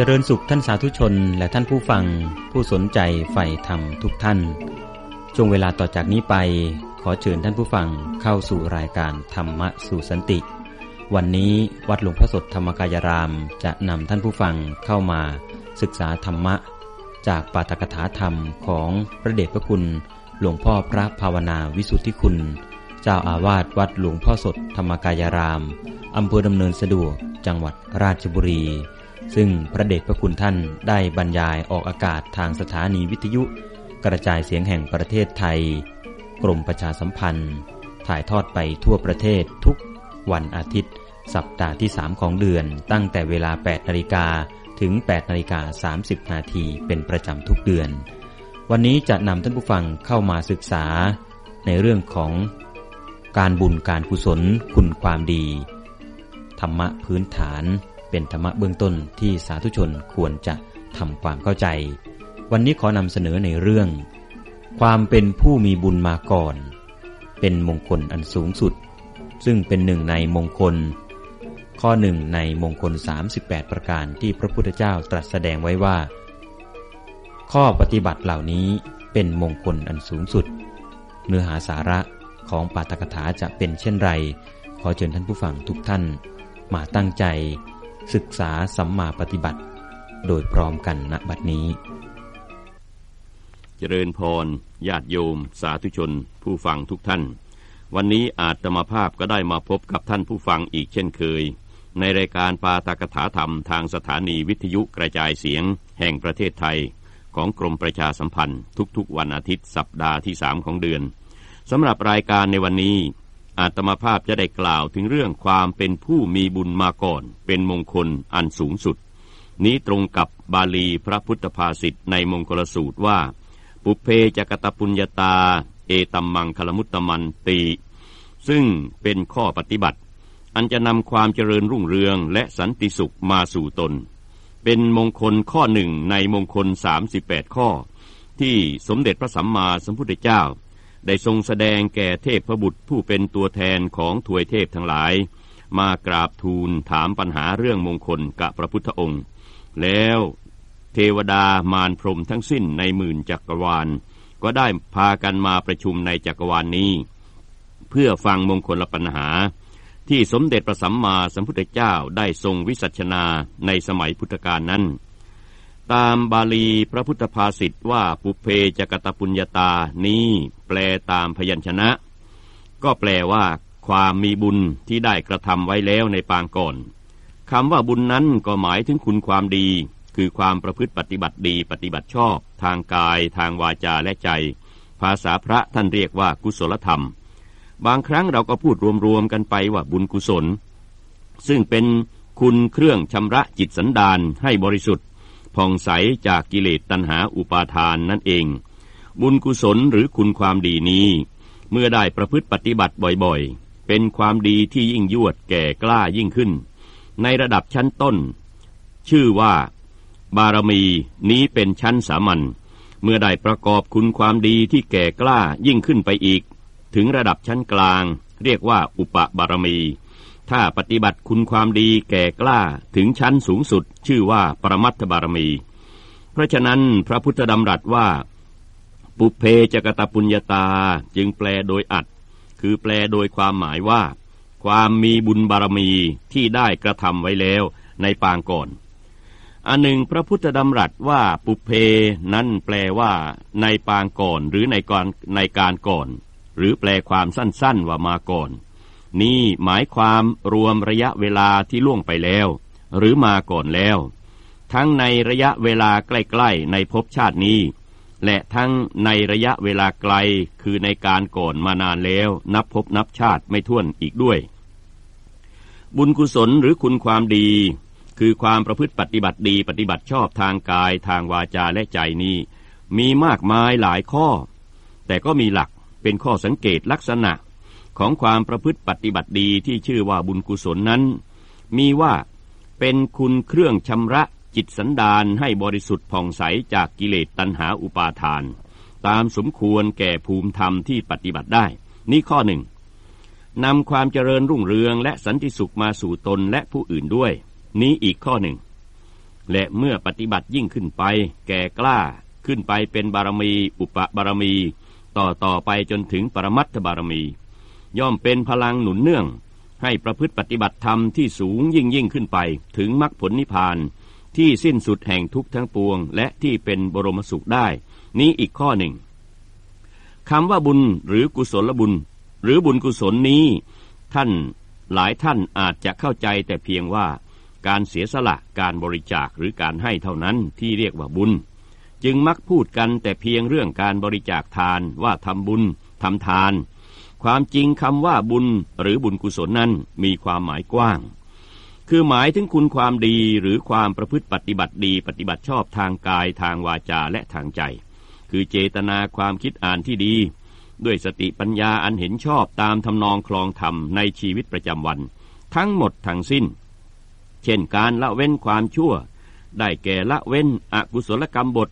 เจริญสุขท่านสาธุชนและท่านผู้ฟังผู้สนใจใฝ่ธรรมทุกท่าน ช่วงเวลาต่อจากนี้ไป ขอเชิญท่านผู้ฟังเข้าสู่รายการธรรมะสู่สันติ วันนี้วัดหลวงพ่อสดธรรมกายรามจะนำท่านผู้ฟังเข้ามาศึกษาธรรมะ จากปาฐกถาธรรมของพระเดชพระคุณ หลวงพ่อพระภาวนาวิสุทธิคุณ เจ้าอาวาสวัดหลวงพ่อสดธรรมกายรามอำเภอดำเนินสะดวกจังหวัดราชบุรี ซึ่งพระเดชพระคุณท่านได้บรรยายออกอากาศทางสถานีวิทยุ กระจายเสียงแห่งประเทศไทย กรมประชาสัมพันธ์ ถ่ายทอดไปทั่วประเทศทุกวันอาทิตย์ สัปดาห์ที่ 3 ของเดือน ตั้งแต่เวลา 8 นาฬิกาถึง 8 นาฬิกา 30 นาทีเป็นประจำทุกเดือน วันนี้จะนำท่านผู้ฟังเข้ามาศึกษา ในเรื่องของการบุญการกุศลคุณความดี ธรรมะพื้นฐาน เป็นธรรมะเบื้องต้นที่สาธุชนควรจะทำความเข้าใจ วันนี้ขอนำเสนอในเรื่อง ความเป็นผู้มีบุญมาก่อน เป็นมงคลอันสูงสุด ซึ่งเป็นหนึ่งในมงคล ข้อหนึ่งในมงคล 38 ประการที่พระพุทธเจ้าตรัสแสดงไว้ว่า ข้อปฏิบัติเหล่านี้เป็นมงคลอันสูงสุด เนื้อหาสาระของปาฐกถาจะเป็นเช่นไร ขอเชิญท่านผู้ฟังทุกท่าน มาตั้งใจ ศึกษาสัมมาปฏิบัติ โดยพร้อมกันณบัดนี้ เจริญพรญาติโยม สาธุชน ผู้ฟังทุกท่าน วันนี้อาตมาภาพก็ได้มาพบกับท่านผู้ฟังอีกเช่นเคย ในรายการปาตากถาธรรมทางสถานีวิทยุกระจายเสียง แห่งประเทศไทย ของกรมประชาสัมพันธ์ ทุกๆ วันอาทิตย์สัปดาห์ที่สามของเดือนสำหรับรายการในวันนี้ อาตมาภาพจะได้กล่าวถึงเรื่องความเป็นผู้มีบุญมาก่อน เป็นมงคลอันสูงสุด นี้ตรงกับบาลีพระพุทธภาษิตในมงคลสูตรว่า ปุเพจกตปุญญาตา เอตัมมังคลมุตตมันตี ซึ่งเป็นข้อปฏิบัติ อันจะนำความเจริญรุ่งเรืองและสันติสุขมาสู่ตน เป็นมงคลข้อหนึ่งในมงคล 38 ข้อ ที่สมเด็จพระสัมมาสัมพุทธเจ้า ได้ทรงแสดงแก่เทพพบุตรผู้เป็นตัวแทนของถวยเทพทั้งหลาย มากราบทูลถามปัญหาเรื่องมงคลกับพระพุทธองค์ แล้วเทวดามารพรมทั้งสิ้นในหมื่นจักรวาล ก็ได้พากันมาประชุมในจักรวาลนนี้ เพื่อฟังมงคลปัญหา ที่สมเด็จพระสัมมาสัมพุทธเจ้าได้ทรงวิสัชนาในสมัยพุทธกาลนั้น ตามบาลีพระพุทธภาษิตว่าปุเพจกตปุญญาตานี้แปลตามพยัญชนะ ก็แปลว่า ความมีบุญที่ได้กระทำไว้แล้วในปางก่อนคำว่าบุญนั้นก็หมายถึงคุณความดี คือความประพฤติปฏิบัติดีปฏิบัติชอบ ทางกาย ทางวาจาและใจ ภาษาพระท่านเรียกว่ากุศลธรรม บางครั้งเราก็พูดรวมๆกันไปว่าบุญกุศล ซึ่งเป็นคุณเครื่องชำระจิตสันดานให้บริสุทธิ์ ผ่องใสจากกิเลสตัณหาอุปาทานนั่นเอง บุญกุศลหรือคุณความดีนี้ เมื่อได้ประพฤติปฏิบัติบ่อยๆ เป็นความดีที่ยิ่งยวดแก่กล้ายิ่งขึ้น ในระดับชั้นต้น ชื่อว่า บารมีนี้เป็นชั้นสามัญเมื่อได้ประกอบคุณความดีที่แก่กล้ายิ่งขึ้นไปอีก ถึงระดับชั้นกลาง เรียกว่าอุปบารมี ถ้าปฏิบัติคุณความดีแก่กล้าถึงชั้นสูงสุด ชื่อว่าปรมัตถบารมี เพราะฉะนั้นพระพุทธดำรัสว่า ปุเพจกตปุญญาตาจึงแปลโดยอัด คือแปลโดยความหมายว่า ความมีบุญบารมีที่ได้กระทำไว้แล้วในปางก่อนอันหนึ่งพระพุทธดำรัสว่าปุเพนั้นแปลว่า ในปางก่อนหรือในการในการก่อน หรือแปลความสั้นๆว่ามาก่อน นี่หมายความรวมระยะเวลาที่ล่วงไปแล้ว หรือมาก่อนแล้ว ทั้งในระยะเวลาใกล้ๆในภพชาตินี้ และทั้งในระยะเวลาไกลคือในการก่อนมานานแล้ว นับพบนับชาติไม่ถ้วนอีกด้วย บุญกุศลหรือคุณความดี คือความประพฤติปฏิบัติดีปฏิบัติชอบทางกายทางวาจาและใจนี้ มีมากมายหลายข้อ แต่ก็มีหลักเป็นข้อสังเกตลักษณะ ของความประพฤติปฏิบัติดีที่ชื่อว่าบุญกุศลนั้น มีว่าเป็นคุณเครื่องชำระจิตสันดานให้บริสุทธิ์ผ่องใสจากกิเลสตัณหาอุปาทาน ตามสมควรแก่ภูมิธรรมที่ปฏิบัติได้ นี่ข้อหนึ่งนำความเจริญรุ่งเรืองและสันติสุขมาสู่ตนและผู้อื่นด้วย นี้อีกข้อหนึ่ง และเมื่อปฏิบัติยิ่งขึ้นไป แก่กล้าขึ้นไปเป็นบารมี อุปบารมี ต่อต่อไปจนถึงปรมัตถบารมี ย่อมเป็นพลังหนุนเนื่อง ให้ประพฤติปฏิบัติธรรมที่สูงยิ่งยิ่งขึ้นไปถึงมรรคผลนิพพาน ที่สิ้นสุดแห่งทุกทั้งปวง และที่เป็นบรมสุขได้ นี้อีกข้อหนึ่งคำว่าบุญหรือกุศลบุญ หรือบุญกุศลนี้ ท่านหลายท่านอาจจะเข้าใจแต่เพียงว่า การเสียสละการบริจาคหรือการให้เท่านั้นที่เรียกว่าบุญ จึงมักพูดกันแต่เพียงเรื่องการบริจาคทานว่าทำบุญทำทาน ความจริงคำว่าบุญหรือบุญกุศลนั้นมีความหมายกว้าง คือหมายถึงคุณความดีหรือความประพฤติปฏิบัติดี ปฏิบัติชอบทางกายทางวาจาและทางใจ คือเจตนาความคิดอ่านที่ดี ด้วยสติปัญญาอันเห็นชอบตามทำนองคลองธรรมในชีวิตประจำวัน ทั้งหมดทั้งสิ้น เช่นการละเว้นความชั่ว ได้แก่ละเว้นอกุศลกรรมบท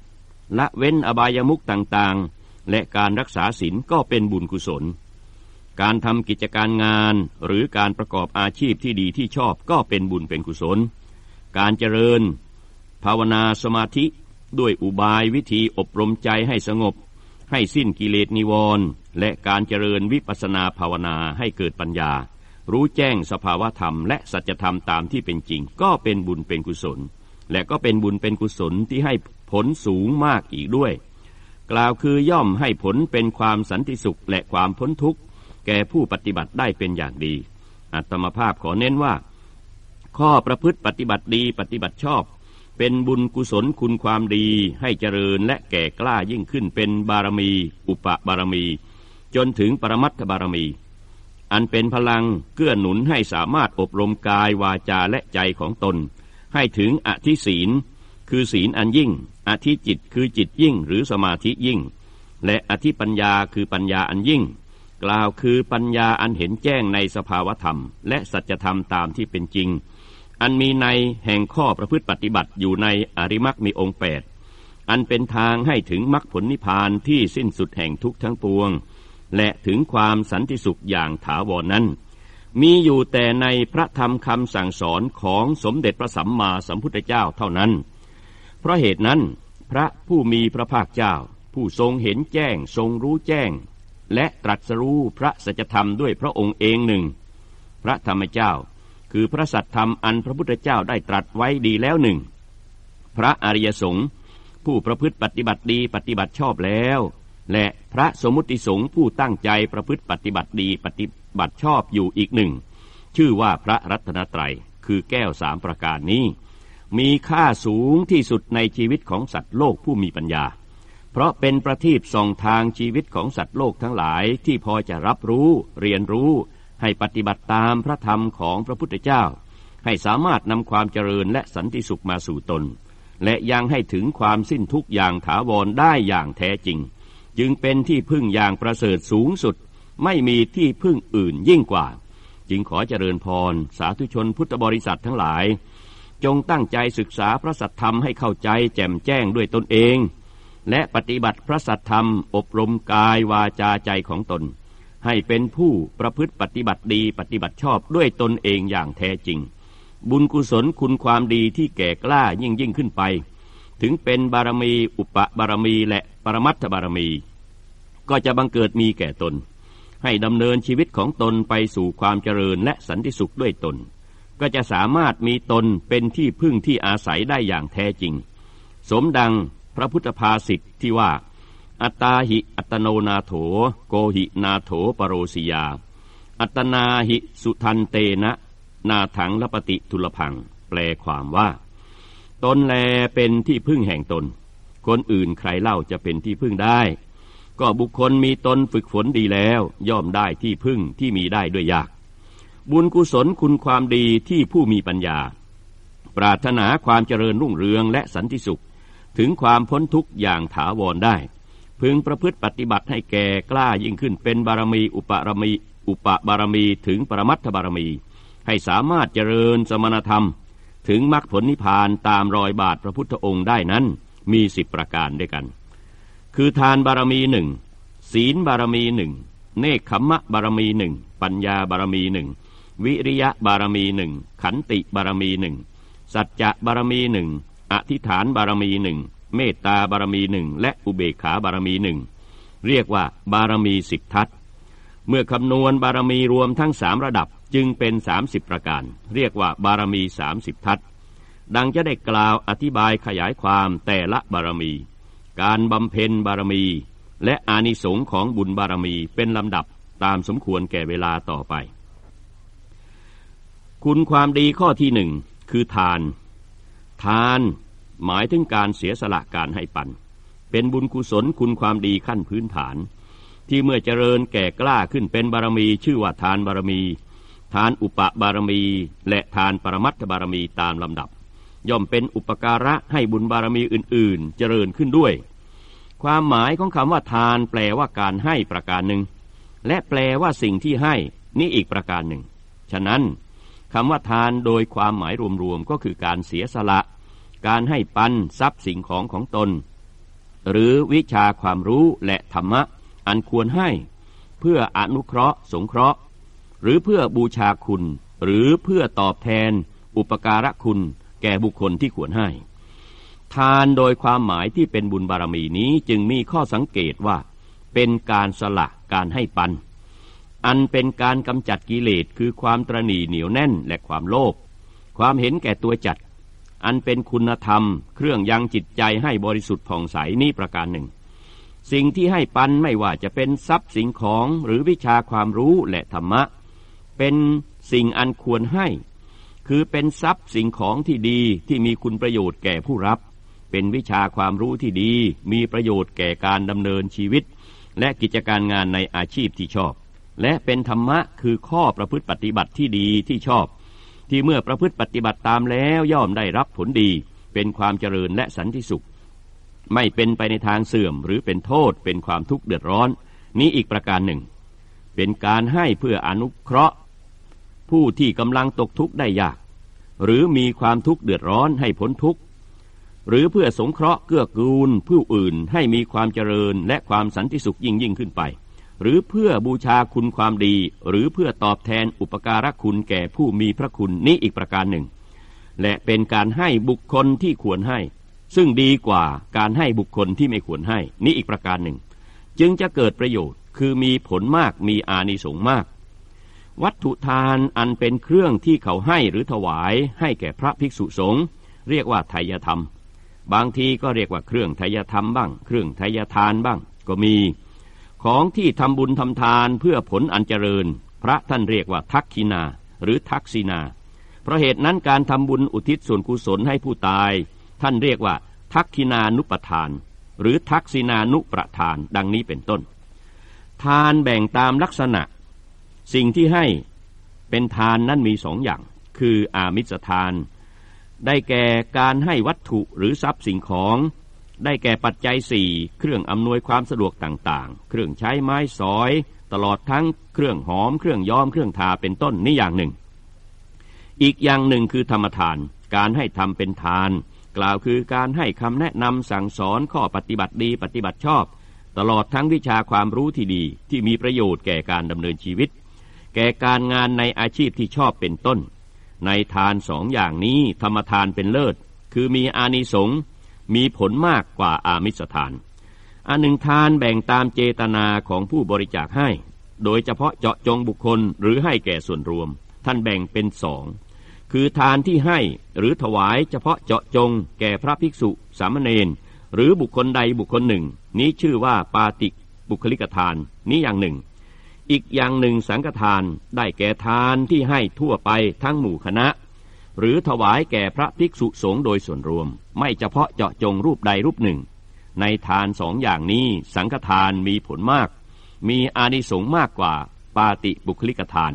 ละเว้นอบายมุขต่างๆ และการรักษาศีลก็เป็นบุญกุศล การทำกิจการงานหรือการประกอบอาชีพที่ดีที่ชอบก็เป็นบุญเป็นกุศล การเจริญ ภาวนาสมาธิด้วยอุบายวิธีอบรมใจให้สงบ ให้สิ้นกิเลสนิวรณ์และการเจริญวิปัสนาภาวนาให้เกิดปัญญา รู้แจ้งสภาวธรรมและสัจธรรมตามที่เป็นจริง ก็เป็นบุญเป็นกุศล และก็เป็นบุญเป็นกุศลที่ให้ผลสูงมากอีกด้วย กล่าวคือย่อมให้ผลเป็นความสันติสุขและความพ้นทุกข์ แก่ผู้ปฏิบัติได้เป็นอย่างดี อัตมภาพขอเน้นว่า ข้อประพฤติปฏิบัติดีปฏิบัติชอบ เป็นบุญกุศลคุณความดีให้เจริญและแก่กล้ายิ่งขึ้นเป็นบารมี อุปบารมี จนถึงปรมัตถบารมี อันเป็นพลังเกื้อหนุนให้สามารถอบรมกายวาจาและใจของตน ให้ถึงอธิศีล คือศีลอันยิ่ง อธิจิตคือจิตยิ่งหรือสมาธิยิ่ง และอธิปัญญาคือปัญญาอันยิ่ง กล่าวคือปัญญาอันเห็นแจ้งในสภาวธรรม และสัจธรรมตามที่เป็นจริง อันมีในแห่งข้อประพฤติปฏิบัติอยู่ในอริมักมีองค์แปดอันเป็นทางให้ถึงมรรคผลนิพพานที่สิ้นสุดแห่งทุกทั้งปวง และถึงความสันติสุขอย่างถาวรนนั้น มีอยู่แต่ในพระธรรมคำสั่งสอนของสมเด็จพระสัมมาสัมพุทธเจ้าเท่านั้น เพราะเหตุนั้น พระผู้มีพระภาคเจ้า ผู้ทรงเห็นแจ้งทรงรู้แจ้ง และตรัสรู้พระสัจธรรมด้วยพระองค์เองหนึ่ง พระธรรมเจ้า คือพระสัตธรรมอันพระพุทธเจ้าได้ตรัสไว้ดีแล้วหนึ่ง พระอริยสงฆ์ผู้ประพฤติปฏิบัติดีปฏิบัติชอบแล้ว และพระสมุติสงฆ์ผู้ตั้งใจประพฤติปฏิบัติดีปฏิบัติชอบอยู่อีกหนึ่ง ชื่อว่าพระรัตนตรัยคือแก้วสามประการนี้ มีค่าสูงที่สุดในชีวิตของสัตว์โลกผู้มีปัญญา เพราะเป็นประทีปส่องทางชีวิตของสัตว์โลกทั้งหลายที่พอจะรับรู้เรียนรู้ให้ปฏิบัติตามพระธรรมของพระพุทธเจ้า ให้สามารถนำความเจริญและสันติสุขมาสู่ตน และยังให้ถึงความสิ้นทุกอย่างถาวรได้อย่างแท้จริง จึงเป็นที่พึ่งอย่างประเสริฐสูงสุด ไม่มีที่พึ่งอื่นยิ่งกว่า จึงขอเจริญพร สาธุชนพุทธบริษัททั้งหลาย จงตั้งใจศึกษาพระสัทธรรมให้เข้าใจแจ่มแจ้งด้วยตนเอง และปฏิบัติพระสัทธรรม อบรมกายวาจาใจของตน ให้เป็นผู้ประพฤติปฏิบัติดีปฏิบัติชอบด้วยตนเองอย่างแท้จริง บุญกุศลคุณความดีที่แก่กล้ายิ่งยิ่งขึ้นไป ถึงเป็นบารมีอุปบารมีและปรมัตถบารมี ก็จะบังเกิดมีแก่ตน ให้ดำเนินชีวิตของตนไปสู่ความเจริญและสันติสุขด้วยตน ก็จะสามารถมีตนเป็นที่พึ่งที่อาศัยได้อย่างแท้จริง สมดัง พระพุทธภาษิตทที่ว่า อัตตาหิอัตโนนาโถ โกหินาโถปโรสิยา อัตนาหิสุทันเตนะ นาถังลปฏิทุลพัง แปลความว่า ตนแลเป็นที่พึ่งแห่งตน คนอื่นใครเล่าจะเป็นที่พึ่งได้ ก็บุคคลมีตนฝึกฝนดีแล้ว ย่อมได้ที่พึ่งที่มีได้ด้วยยาก บุญกุศลคุณความดีที่ผู้มีปัญญา ปรารถนาความเจริญรุ่งเรืองและสันติสุข ถึงความพ้นทุกข์อย่างถาวรได้ พึงประพฤติปฏิบัติให้แก่กล้ายิ่งขึ้นเป็นบารมีอุปารมีอุปบารมีถึงปรมัตถบารมี ให้สามารถเจริญสมณธรรม ถึงมรรคผลนิพพานตามรอยบาทพระพุทธองค์ได้นั้น มีสิบประการด้วยกัน คือทานบารมีหนึ่งศีลบารมีหนึ่งเนคขมะบารมีหนึ่งปัญญาบารมีหนึ่งวิริยะบารมีหนึ่งขันติบารมีหนึ่งสัจจะบารมีหนึ่ง อธิษฐานบารมีหนึ่งเมตตาบารมีหนึ่งและอุเบกขาบารมีหนึ่งเรียกว่าบารมีสิบทัศเมื่อคำนวณบารมีรวมทั้งสามระดับจึงเป็นสามสิบประการ เรียกว่าบารมีสามสิบทัศดังจะได้กล่าวอธิบายขยายความแต่ละบารมี การบำเพ็ญบารมี และอานิสงค์ของบุญบารมีเป็นลำดับตามสมควรแก่เวลาต่อไป คุณความดีข้อที่หนึ่งคือทาน ทานหมายถึงการเสียสละการให้ปัน เป็นบุญกุศลคุณความดีขั้นพื้นฐาน ที่เมื่อเจริญแก่กล้าขึ้นเป็นบารมีชื่อว่าทานบารมี ทานอุปบารมี และทานปรมัตถบารมีตามลำดับ ย่อมเป็นอุปการะให้บุญบารมีอื่น ๆ เจริญขึ้นด้วย ความหมายของคำว่าทานแปลว่าการให้ประการหนึ่ง และแปลว่าสิ่งที่ให้นี่อีกประการหนึ่ง ฉะนั้น คำว่าทานโดยความหมายรวมๆก็คือการเสียสละ การให้ปันทรัพย์สิ่งของของตน หรือวิชาความรู้และธรรมะ อันควรให้ เพื่ออนุเคราะห์ สงเคราะห์ หรือเพื่อบูชาคุณ หรือเพื่อตอบแทน อุปการะคุณ แก่บุคคลที่ควรให้ ทานโดยความหมายที่เป็นบุญบารมีนี้จึงมีข้อสังเกตว่า เป็นการสละการให้ปัน อันเป็นการกำจัดกิเลสคือความตรณีเหนียวแน่นและความโลภความเห็นแก่ตัวจัด อันเป็นคุณธรรม เครื่องยังจิตใจให้บริสุทธิ์ผ่องใสนี้ประการหนึ่ง สิ่งที่ให้ปันไม่ว่าจะเป็นทรัพย์สิ่งของหรือวิชาความรู้และธรรมะ เป็นสิ่งอันควรให้ คือเป็นทรัพย์สิ่งของที่ดีที่มีคุณประโยชน์แก่ผู้รับ เป็นวิชาความรู้ที่ดี มีประโยชน์แก่การดำเนินชีวิต และกิจการงานในอาชีพที่ชอบ และเป็นธรรมะคือข้อประพฤติปฏิบัติที่ดีที่ชอบ ที่เมื่อประพฤติปฏิบัติตามแล้วย่อมได้รับผลดี เป็นความเจริญและสันติสุข ไม่เป็นไปในทางเสื่อมหรือเป็นโทษ เป็นความทุกข์เดือดร้อน นี้อีกประการหนึ่ง เป็นการให้เพื่ออนุเคราะห์ ผู้ที่กำลังตกทุกข์ได้ยาก หรือมีความทุกข์เดือดร้อนให้พ้นทุกข์หรือเพื่อสงเคราะห์เกื้อกูลผู้อื่นให้มีความเจริญและความสันติสุขยิ่งยิ่งขึ้นไป หรือเพื่อบูชาคุณความดี หรือเพื่อตอบแทนอุปการะคุณแก่ผู้มีพระคุณนี้อีกประการหนึ่ง และเป็นการให้บุคคลที่ควรให้ ซึ่งดีกว่าการให้บุคคลที่ไม่ควรให้นี้อีกประการหนึ่ง จึงจะเกิดประโยชน์คือมีผลมากมีอานิสงส์มาก วัตถุทานอันเป็นเครื่องที่เขาให้หรือถวายให้แก่พระภิกษุสงฆ์เรียกว่าไทยธรรม บางทีก็เรียกว่าเครื่องไทยธรรมบ้าง เครื่องไทยทานบ้าง ก็มี ของที่ทำบุญทำทานเพื่อผลอันเจริญ พระท่านเรียกว่าทักขินา หรือทักษินา เพราะเหตุนั้นการทำบุญอุทิศส่วนกุศลให้ผู้ตาย ท่านเรียกว่า ทักขินานุปทาน หรือทักษินานุประทาน ดังนี้เป็นต้น ทานแบ่งตามลักษณะ สิ่งที่ให้เป็นทานนั้นมีสองอย่าง คืออามิสทาน ได้แก่การให้วัตถุหรือทรัพย์สิ่งของ ได้แก่ปัจจัยสี่เครื่องอำนวยความสะดวกต่างๆ เครื่องใช้ไม้สอย ตลอดทั้งเครื่องหอม เครื่องย้อม เครื่องทาเป็นต้นนี่อย่างหนึ่ง อีกอย่างหนึ่งคือธรรมทาน การให้ทำเป็นทาน กล่าวคือการให้คำแนะนำสั่งสอนข้อปฏิบัติดีปฏิบัติชอบ ตลอดทั้งวิชาความรู้ที่ดีที่มีประโยชน์แก่การดำเนินชีวิต แก่การงานในอาชีพที่ชอบเป็นต้น ในทานสองอย่างนี้ธรรมทานเป็นเลิศ คือมีอานิสงส์ มีผลมากกว่าอามิสทาน อันหนึ่งทานแบ่งตามเจตนาของผู้บริจาคให้ โดยเฉพาะเจาะจงบุคคลหรือให้แก่ส่วนรวม ท่านแบ่งเป็นสอง คือทานที่ให้หรือถวายเฉพาะเจาะจง แก่พระภิกษุ สามเณรหรือบุคคลใดบุคคลหนึ่ง นี้ชื่อว่าปาติบุคลิกทานนี้อย่างหนึ่ง อีกอย่างหนึ่งสังฆทานได้แก่ทานที่ให้ทั่วไปทั้งหมู่คณะ หรือถวายแก่พระภิกษุสงฆ์โดยส่วนรวม ไม่เฉพาะเจาะจงรูปใดรูปหนึ่ง ในทานสองอย่างนี้สังฆทานมีผลมาก มีอานิสงส์มากกว่าปาติบุคลิกทาน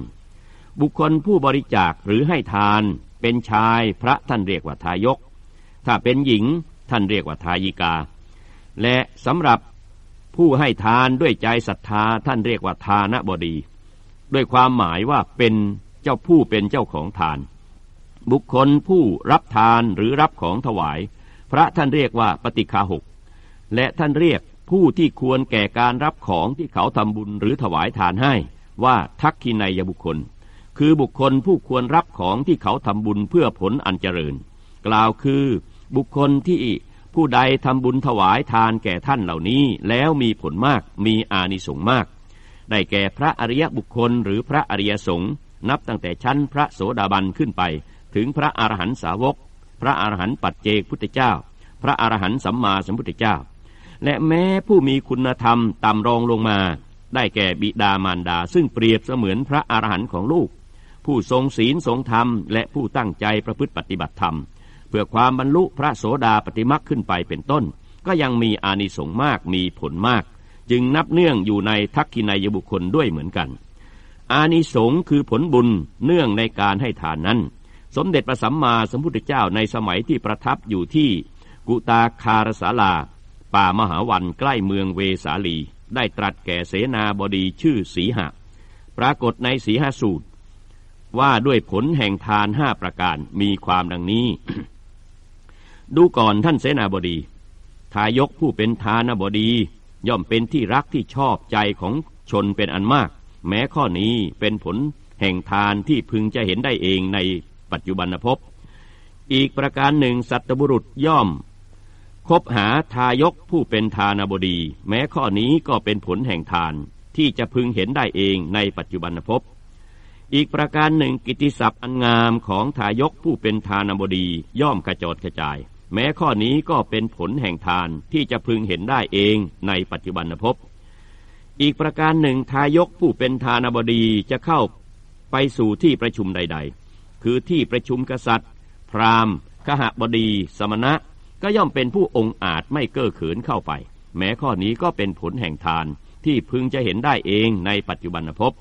บุคคลผู้บริจาคหรือให้ทาน เป็นชายพระท่านเรียกว่าทายก ถ้าเป็นหญิงท่านเรียกว่าทายิกา และสำหรับผู้ให้ทานด้วยใจศรัทธาท่านเรียกว่าทานบดี ด้วยความหมายว่าเป็นเจ้าผู้เป็นเจ้าของทาน บุคคลผู้รับทานหรือรับของถวาย พระท่านเรียกว่าปฏิคาหก และท่านเรียกผู้ที่ควรแก่การรับของที่เขาทำบุญหรือถวายทานให้ ว่าทักขินายบุคคล คือบุคคลผู้ควรรับของที่เขาทำบุญเพื่อผลอันเจริญ กล่าวคือบุคคลที่ผู้ใดทำบุญถวายทานแก่ท่านเหล่านี้ แล้วมีผลมากมีอานิสงส์มาก ได้แก่พระอริยบุคคลหรือพระอริยสงฆ์นับตั้งแต่ชั้นพระโสดาบันขึ้นไป ถึงพระอรหันตสาวก พระอรหันตปัจเจกพุทธเจ้า พระอรหันตสัมมาสัมพุทธเจ้า และแม้ผู้มีคุณธรรมต่ำรองลงมา ได้แก่บิดามารดา ซึ่งเปรียบเสมือนพระอรหันต์ของลูก ผู้ทรงศีลทรงธรรม และผู้ตั้งใจประพฤติปฏิบัติธรรม เพื่อความบรรลุพระโสดาปฏิมักขึ้นไปเป็นต้น ก็ยังมีอานิสงส์มากมีผลมาก จึงนับเนื่องอยู่ในทักขินายบุคคลด้วยเหมือนกันอานิสงส์คือผลบุญเนื่องในการให้ทานนั้น สมเด็จพระสัมมาสัมพุทธเจ้าในสมัยที่ประทับอยู่ที่กุตาคารสาลา ป่ามหาวันใกล้เมืองเวสาลี ได้ตรัสแก่เสนาบดีชื่อสีหะ ปรากฏในสีหสูตร ว่าด้วยผลแห่งทานห้าประการมีความดังนี้ ดูก่อนท่านเสนาบดี ทายกผู้เป็นทานบดี ย่อมเป็นที่รักที่ชอบใจของชนเป็นอันมาก แม้ข้อนี้เป็นผลแห่งทานที่พึงจะเห็นได้เองใน ปัจจุบันภพ อีกประการหนึ่งสัตบุรุษย่อม คบหาทายกผู้เป็นทานบดี แม้ข้อนี้ก็เป็นผลแห่งทานที่จะพึงเห็นได้เองในปัจจุบันภพ อีกประการหนึ่งกิติศัพท์อันงามของทายกผู้เป็นทานบดีย่อมกระจดกระจาย แม้ข้อนี้ก็เป็นผลแห่งทานที่จะพึงเห็นได้เองในปัจจุบันภพอีกประการหนึ่งทายกผู้เป็นทานบดีจะเข้าไปสู่ที่ประชุมใดๆ คือที่ประชุมกษัตริย์ พราหมณ์ขหบดี สมณะ ก็ย่อมเป็นผู้องอาจไม่เก้อเขินเข้าไป แม้ข้อนี้ก็เป็นผลแห่งทานที่พึงจะเห็นได้เองในปัจจุบันภพ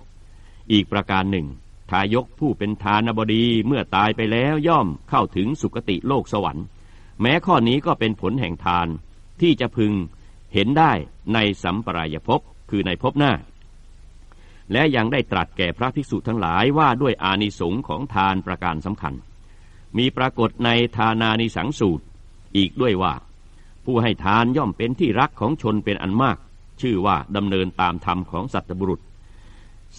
อีกประการหนึ่ง ทายกผู้เป็นทานบดีเมื่อตายไปแล้วย่อมเข้าถึงสุคติโลกสวรรค์ แม้ข้อนี้ก็เป็นผลแห่งทานที่จะพึงเห็นได้ในสัมปรายภพคือในภพหน้า และยังได้ตรัสแก่พระภิกษุทั้งหลายว่าด้วยอานิสงส์ของทานประการสำคัญ มีปรากฏในทานานิสังสูตร อีกด้วยว่า ผู้ให้ทานย่อมเป็นที่รักของชนเป็นอันมาก ชื่อว่าดำเนินตามธรรมของสัตบุรุษ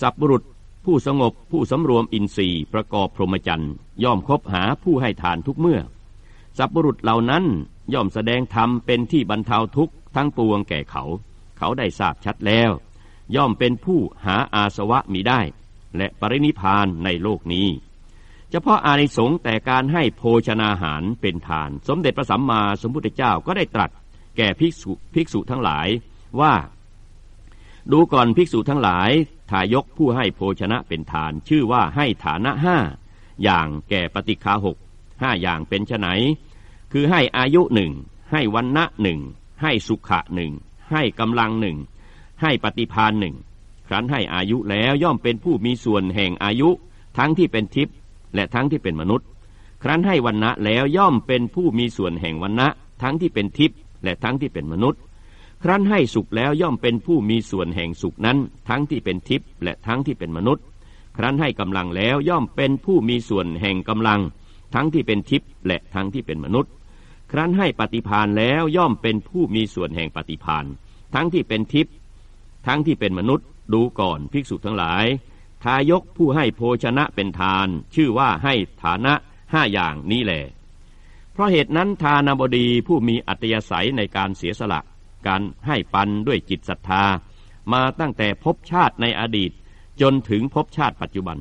สัตบุรุษ ผู้สงบผู้สำรวมอินทรีย์ประกอบพรหมจรรย์ย่อมคบหาผู้ให้ทานทุกเมื่อ สัตบุรุษเหล่านั้นย่อมแสดงธรรมเป็นที่บรรเทาทุกข์ทั้งปวงแก่เขา เขาได้ทราบชัดแล้ว ย่อมเป็นผู้หาอาสวะมีได้ และปรินิพานในโลกนี้ เฉพาะอานิสงส์แต่การให้โภชนาหารเป็นทาน สมเด็จพระสัมมาสัมพุทธเจ้าก็ได้ตรัส แก่ภิกษุภิกษุทั้งหลายว่า ดูก่อนภิกษุทั้งหลาย ทายกผู้ให้โภชนะเป็นทาน ชื่อว่าให้ฐานะห้าอย่างแก่ปฏิคาหกห้าอย่างเป็นไนคือให้อายุหนึ่งให้วันณะหนึ่งให้สุขะหนึ่งให้กำลังหนึ่ง ให้ปฏิพานหนึ่งครั้นให้อายุแล้วย่อมเป็นผู้มีส่วนแห่งอายุ ทั้งที่เป็นทิพย์และทั้งที่เป็นมนุษย์ ครั้นให้วันณะแล้วย่อมเป็นผู้มีส่วนแห่งวันณะทั้งที่เป็นทิพย์และทั้งที่เป็นมนุษย์ ครั้นให้สุขแล้วย่อมเป็นผู้มีส่วนแห่งสุขนั้น ทั้งที่เป็นทิพย์และทั้งที่เป็นมนุษย์ ครั้นให้กำลังแล้วย่อมเป็นผู้มีส่วนแห่งกำลัง ทั้งที่เป็นทิพย์และทั้งที่เป็นมนุษย์ ครั้นให้ปฏิพานแล้วย่อมเป็นผู้มีส่วนแห่งปฏิพานทั้งที่เป็นทิพย์ ทั้งที่เป็นมนุษย์ดูก่อนภิกษุทั้งหลาย ทายกผู้ให้โภชนะเป็นทาน ชื่อว่าให้ฐานะห้าอย่างนี้แหละเพราะเหตุนั้นทานบดีผู้มีอัตยาศัยในการเสียสละ การให้ปันด้วยจิตศรัทธา มาตั้งแต่ภพชาติในอดีต จนถึงภพชาติปัจจุบัน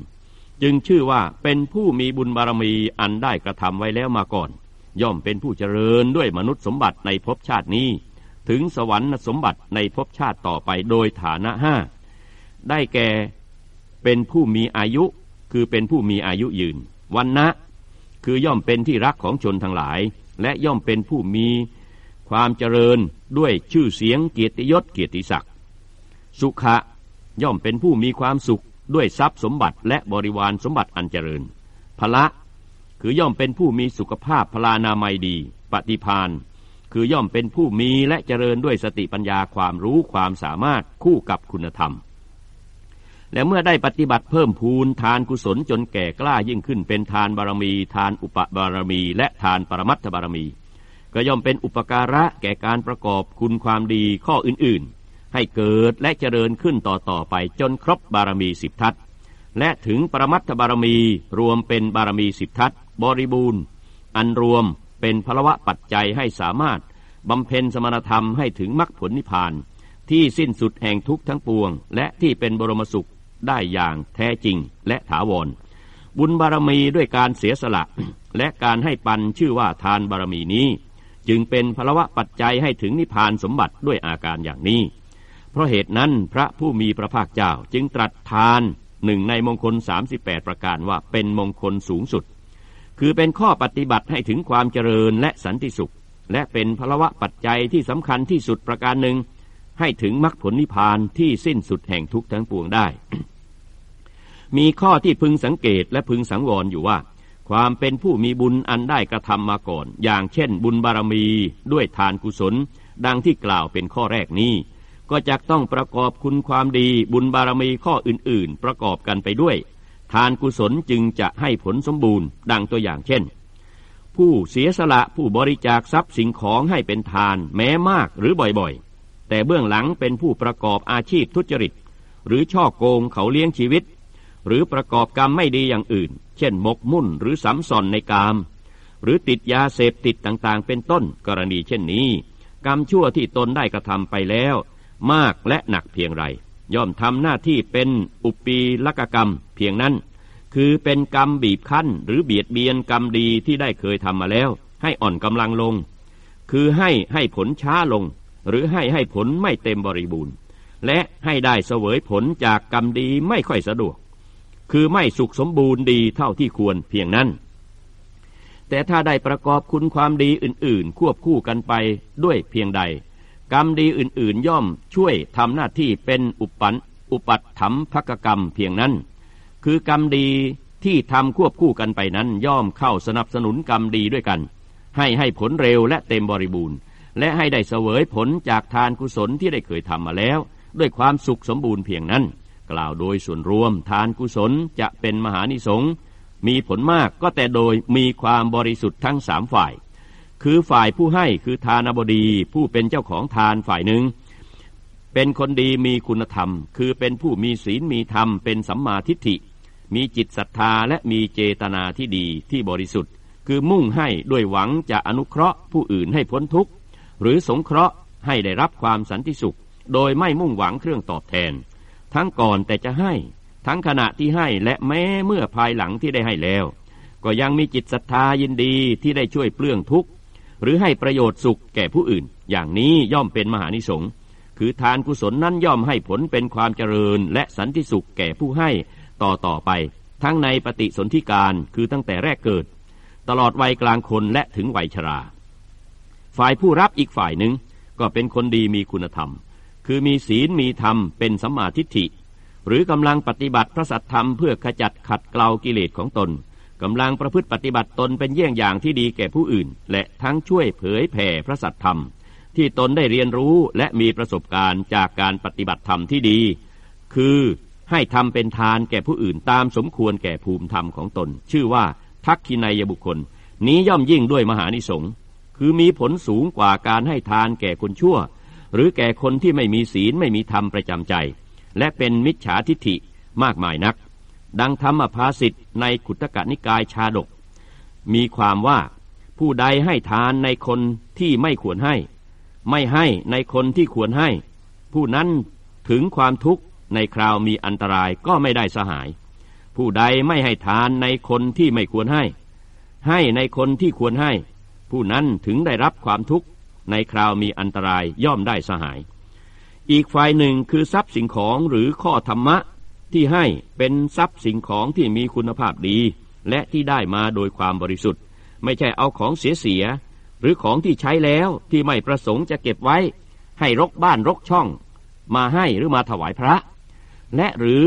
จึงชื่อว่าเป็นผู้มีบุญบารมีอันได้กระทำไว้แล้วมาก่อน ย่อมเป็นผู้เจริญด้วยมนุษย์สมบัติในภพชาตินี้ ถึงสวรรค์สมบัติในภพชาติต่อไปโดยฐานะห้าได้แก่เป็นผู้มีอายุ คือเป็นผู้มีอายุยืนวันนะคือย่อมเป็นที่รักของชนทั้งหลาย และย่อมเป็นผู้มีความเจริญด้วยชื่อเสียงเกียรติยศเกียรติศักดิ์สุขะย่อมเป็นผู้มีความสุขด้วยทรัพย์สมบัติและบริวารสมบัติอันเจริญพละคือย่อมเป็นผู้มีสุขภาพพลานามัยดี ปฏิพาน คือย่อมเป็นผู้มีและเจริญด้วยสติปัญญาความรู้ความสามารถคู่กับคุณธรรม และเมื่อได้ปฏิบัติเพิ่มพูนทานกุศลจนแก่กล้ายิ่งขึ้นเป็นทานบารมี ทานอุปบารมี และทานปรมัตถบารมี ก็ย่อมเป็นอุปการะแก่การประกอบคุณความดีข้ออื่นๆ ให้เกิดและเจริญขึ้นต่อๆไปจนครบบารมีสิบทัศและถึงปรมัตถบารมีรวมเป็นบารมีสิบทัศบริบูรณ์ อันรวม เป็นพลวะปัจจัยให้สามารถบำเพ็ญสมณธรรมให้ถึงมรรคผลนิพพาน ที่สิ้นสุดแห่งทุกข์ทั้งปวง และที่เป็นบรมสุขได้อย่างแท้จริงและถาวร บุญบารมีด้วยการเสียสละ และการให้ปันชื่อว่าทานบารมีนี้ จึงเป็นพลวะปัจจัยให้ถึงนิพพานสมบัติด้วยอาการอย่างนี้ เพราะเหตุนั้นพระผู้มีพระภาคเจ้าจึงตรัสทานหนึ่งในมงคล 38 ประการว่าเป็นมงคลสูงสุด คือเป็นข้อปฏิบัติให้ถึงความเจริญและสันติสุข และเป็นพลวะปัจจัยที่สำคัญที่สุดประการหนึ่ง ให้ถึงมรรคผลนิพพานที่สิ้นสุดแห่งทุกทั้งปวงได้ มีข้อที่พึงสังเกตและพึงสังวรอยู่ว่า ความเป็นผู้มีบุญอันได้กระทำมาก่อน อย่างเช่น บุญบารมีด้วยทานกุศล ดังที่กล่าวเป็นข้อแรกนี้ ก็จะต้องประกอบคุณความดีบุญบารมีข้ออื่น ๆ ประกอบกันไปด้วย ทานกุศลจึงจะให้ผลสมบูรณ์ ดังตัวอย่างเช่น ผู้เสียสละผู้บริจาคทรัพย์สิ่งของให้เป็นทานแม้มากหรือบ่อยๆ แต่เบื้องหลังเป็นผู้ประกอบอาชีพทุจริต หรือช่อโกงเขาเลี้ยงชีวิต หรือประกอบกรรมไม่ดีอย่างอื่น เช่นหมกมุ่นหรือสำสอนในกาม หรือติดยาเสพติดต่างๆ เป็นต้นกรณีเช่นนี้ กรรมชั่วที่ตนได้กระทำไปแล้ว มากและหนักเพียงไร ย่อมทำหน้าที่เป็นอุปีลกกรรม เพียงนั้น คือเป็นกรรมบีบคั้น หรือเบียดเบียนกรรมดีที่ได้เคยทำมาแล้ว ให้อ่อนกำลังลง คือให้ให้ผลช้าลง หรือให้ให้ผลไม่เต็มบริบูรณ์ และให้ได้เสวยผลจากกรรมดีไม่ค่อยสะดวก คือไม่สุขสมบูรณ์ดีเท่าที่ควรเพียงนั้น แต่ถ้าได้ประกอบคุณความดีอื่น ๆ ควบคู่กันไปด้วยเพียงใด กรรมดีอื่นๆย่อมช่วยทำหน้าที่เป็นอุปันอุปัตถมภกกรรมเพียงนั้น คือกรรมดีที่ทำควบคู่กันไปนั้น ย่อมเข้าสนับสนุนกรรมดีด้วยกัน ให้ให้ผลเร็วและเต็มบริบูรณ์ และให้ได้เสวยผลจากทานกุศลที่ได้เคยทำมาแล้ว ด้วยความสุขสมบูรณ์เพียงนั้น กล่าวโดยส่วนรวมทานกุศลจะเป็นมหานิสงมีผลมากก็แต่โดยมีความบริสุทธิ์ทั้งสามฝ่าย คือฝ่ายผู้ให้คือทานบดีผู้เป็นเจ้าของทานฝ่ายหนึ่ง เป็นคนดีมีคุณธรรม คือเป็นผู้มีศีลมีธรรม เป็นสัมมาทิฏฐิ มีจิตศรัทธาและมีเจตนาที่ดีที่บริสุทธิ์ คือมุ่งให้ด้วยหวังจะอนุเคราะห์ผู้อื่นให้พ้นทุกข์ หรือสงเคราะห์ให้ได้รับความสันติสุข โดยไม่มุ่งหวังเครื่องตอบแทน ทั้งก่อนแต่จะให้ ทั้งขณะที่ให้และแม้เมื่อภายหลังที่ได้ให้แล้ว ก็ยังมีจิตศรัทธายินดีที่ได้ช่วยเปลื้องทุกข์ หรือให้ประโยชน์สุขแก่ผู้อื่น อย่างนี้ย่อมเป็นมหานิสงคือทานกุศลนั้นย่อมให้ผลเป็นความเจริญ และสันติสุขแก่ผู้ให้ต่อต่อไป ทั้งในปฏิสนธิการคือตั้งแต่แรกเกิด ตลอดวัยกลางคนและถึงวัยชรา ฝ่ายผู้รับอีกฝ่ายหนึ่งก็เป็นคนดีมีคุณธรรม คือมีศีลมีธรรมเป็นสัมมาทิฏฐิ หรือกำลังปฏิบัติพระสัทธรรมเพื่อขจัดขัดเกลากิเลสของตน กำลังประพฤติปฏิบัติตนเป็นเยี่ยงอย่างที่ดีแก่ผู้อื่น และทั้งช่วยเผยแผ่พระสัตธรรม ที่ตนได้เรียนรู้และมีประสบการณ์จากการปฏิบัติธรรมที่ดี คือให้ทำเป็นทานแก่ผู้อื่นตามสมควรแก่ภูมิธรรมของตน ชื่อว่าทักขินายบุคคล นี้ย่อมยิ่งด้วยมหานิสงคือมีผลสูงกว่าการให้ทานแก่คนชั่ว หรือแก่คนที่ไม่มีศีลไม่มีธรรมประจำใจ และเป็นมิจฉาทิฏฐิมากมายนัก ดังธรรมภาสิทธ์ในขุตกะนิกายชาดก มีความว่าผู้ใดให้ทานในคนที่ไม่ควรให้ ไม่ให้ในคนที่ควรให้ ผู้นั้นถึงความทุกข์ในคราวมีอันตรายก็ไม่ได้สหาย ผู้ใดไม่ให้ทานในคนที่ไม่ควรให้ ให้ในคนที่ควรให้ ผู้นั้นถึงได้รับความทุกข์ในคราวมีอันตรายย่อมได้สหาย อีกฝ่ายหนึ่งคือทรัพย์สิ่งของหรือข้อธรรมะ ที่ให้เป็นทรัพย์สิ่งของที่มีคุณภาพดี และที่ได้มาโดยความบริสุทธิ์ ไม่ใช่เอาของเสียเสียหรือของที่ใช้แล้วที่ไม่ประสงค์จะเก็บไว้ ให้รกบ้านรกช่อง มาให้หรือมาถวายพระ และหรือ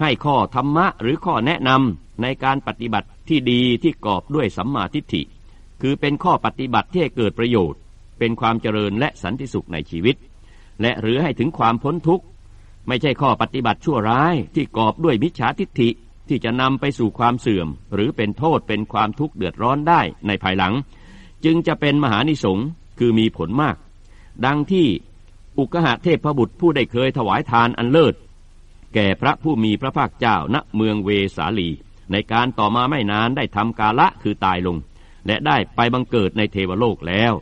ให้ข้อธรรมะหรือข้อแนะนำในการปฏิบัติที่ดีที่กอบด้วยสัมมาทิฏฐิ คือเป็นข้อปฏิบัติที่ให้เกิดประโยชน์ เป็นความเจริญและสันติสุขในชีวิต และหรือให้ถึงความพ้นทุกข์ ไม่ใช่ข้อปฏิบัติชั่วร้ายที่กอบด้วยมิจฉาทิฏฐิที่จะนำไปสู่ความเสื่อม หรือเป็นโทษเป็นความทุกข์เดือดร้อนได้ในภายหลัง จึงจะเป็นมหานิสงคือมีผลมาก ดังที่อุกหะเทพบุตรผู้ได้เคยถวายทานอันเลิศ แก่พระผู้มีพระภาคเจ้าณเมืองเวสาลี ในการต่อมาไม่นานได้ทำกาละคือตายลง และได้ไปบังเกิดในเทวโลกแล้ว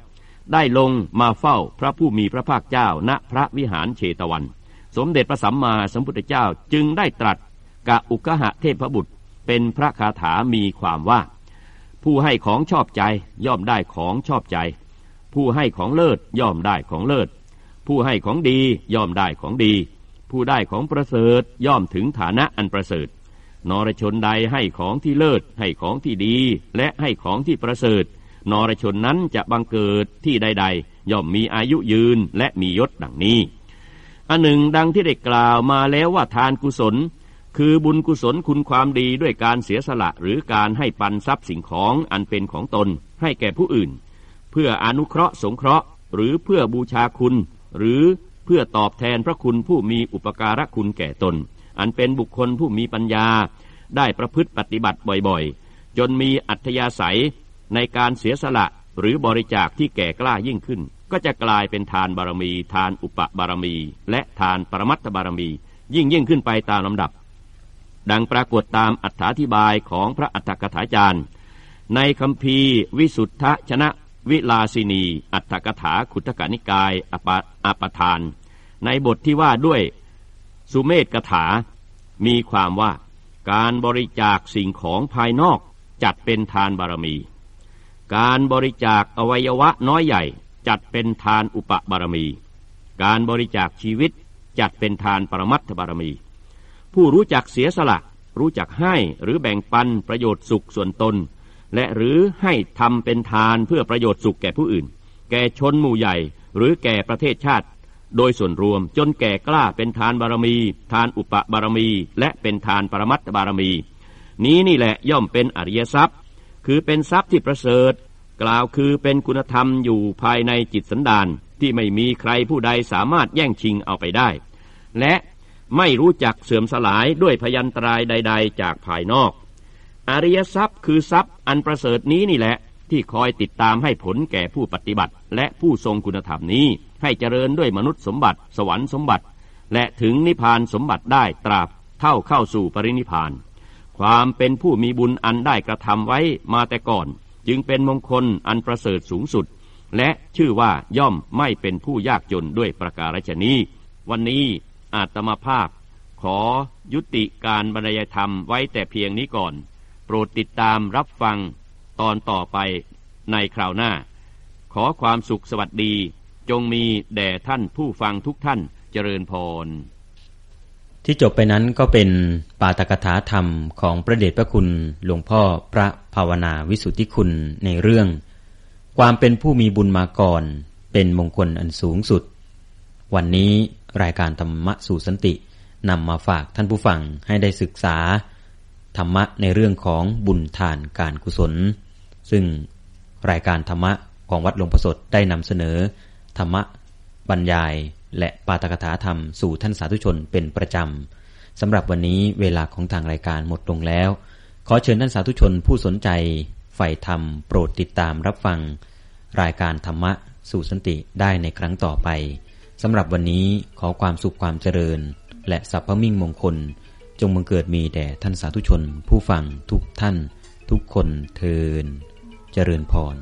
ได้ลงมาเฝ้าพระผู้มีพระภาคเจ้าณพระวิหารเชตวัน สมเด็จพระสัมมาสัมพุทธเจ้าจึงได้ตรัสกะอุกหะเทพบุตร เป็นพระคาถามีความว่า ผู้ให้ของชอบใจย่อมได้ของชอบใจ ผู้ให้ของเลิศย่อมได้ของเลิศ ผู้ให้ของดีย่อมได้ของดี ผู้ได้ของประเสริฐย่อมถึงฐานะอันประเสริฐนรชนใดให้ของที่เลิศให้ของที่ดี และให้ของที่ประเสริฐนรชนนั้นจะบังเกิดที่ใดๆ ย่อมมีอายุยืนและมียศดังนี้ อันหนึ่งดังที่ได้กล่าวมาแล้วว่าทานกุศล คือบุญกุศลคุณความดีด้วยการเสียสละหรือการให้ปันทรัพย์สิ่งของอันเป็นของตนให้แก่ผู้อื่น เพื่ออนุเคราะห์สงเคราะห์ หรือเพื่อบูชาคุณ หรือเพื่อตอบแทนพระคุณผู้มีอุปการะคุณแก่ตน อันเป็นบุคคลผู้มีปัญญา ได้ประพฤติปฏิบัติบ่อยๆ จนมีอัธยาศัยในการเสียสละหรือบริจาคที่แก่กล้ายิ่งขึ้น ก็จะกลายเป็นทานบารมี ทานอุปบารมี และทานปรมัตถบารมี ยิ่งยิ่งขึ้นไปตามลำดับ ดังปรากฏตามอัธาธิบายของพระอัฏฐกถาจารย์ ในคำพีวิสุทธชนะวิลาสินี อัฏฐกถาขุทกนิกายอปอปทาน ในบทที่ว่าด้วยสุเมธกถา มีความว่าการบริจาคสิ่งของภายนอกจัดเป็นทานบารมี การบริจาคอวัยวะน้อยใหญ่ จัดเป็นทานอุปบารมี การบริจาคชีวิตจัดเป็นทานปรมัตถบารมี ผู้รู้จักเสียสละ รู้จักให้หรือแบ่งปันประโยชน์สุขส่วนตน และหรือให้ทำเป็นทานเพื่อประโยชน์สุขแก่ผู้อื่น แก่ชนหมู่ใหญ่ หรือแก่ประเทศชาติ โดยส่วนรวมจนแก่กล้าเป็นทานบารมี ทานอุปบารมี และเป็นทานปรมัตถบารมี นี้นี่แหละย่อมเป็นอริยทรัพย์ คือเป็นทรัพย์ที่ประเสริฐ กล่าวคือเป็นคุณธรรมอยู่ภายในจิตสันดานที่ไม่มีใครผู้ใดสามารถแย่งชิงเอาไปได้ และไม่รู้จักเสื่อมสลายด้วยพยันตรายใด ๆ จากภายนอก อริยทรัพย์คือทรัพย์อันประเสริฐนี้นี่แหละ ที่คอยติดตามให้ผลแก่ผู้ปฏิบัติ และผู้ทรงคุณธรรมนี้ ให้เจริญด้วยมนุษย์สมบัติ สวรรค์สมบัติ และถึงนิพพานสมบัติได้ตราบเท่าเข้าสู่ปรินิพพาน ความเป็นผู้มีบุญอันได้กระทำไว้มาแต่ก่อน จึงเป็นมงคลอันประเสริฐสูงสุด และชื่อว่าย่อมไม่เป็นผู้ยากจนด้วยประการฉนี้ วันนี้อาตมาภาพ ขอยุติการบรรยายธรรมไว้แต่เพียงนี้ก่อน โปรดติดตามรับฟังตอนต่อไปในคราวหน้า ขอความสุขสวัสดี จงมีแด่ท่านผู้ฟังทุกท่านเจริญพร ที่จบไปนั้นก็เป็นปาตกถาธรรมของพระเดชพระคุณหลวงพ่อพระภาวนาวิสุทธิคุณในเรื่อง ความเป็นผู้มีบุญมาก่อนเป็นมงคลอันสูงสุด วันนี้รายการธรรมะสู่สันตินำมาฝากท่านผู้ฟังให้ได้ศึกษา ธรรมะในเรื่องของบุญทานการกุศล ซึ่งรายการธรรมะของวัดหลวงพ่อสดได้นำเสนอ ธรรมะบรรยาย และปาตกถาธรรมสู่ท่านสาธุชนเป็นประจำสำหรับวันนี้เวลาของทางรายการหมดลงแล้ว ขอเชิญท่านสาธุชนผู้สนใจใฝ่ธรรมโปรดติดตามรับฟัง รายการธรรมะสู่สันติได้ในครั้งต่อไปสำหรับวันนี้ขอความสุขความเจริญ และสัพพมิ่งมงคล จงบังเกิดมีแด่ท่านสาธุชน ผู้ฟังทุกท่าน ทุกคนเทินเจริญพร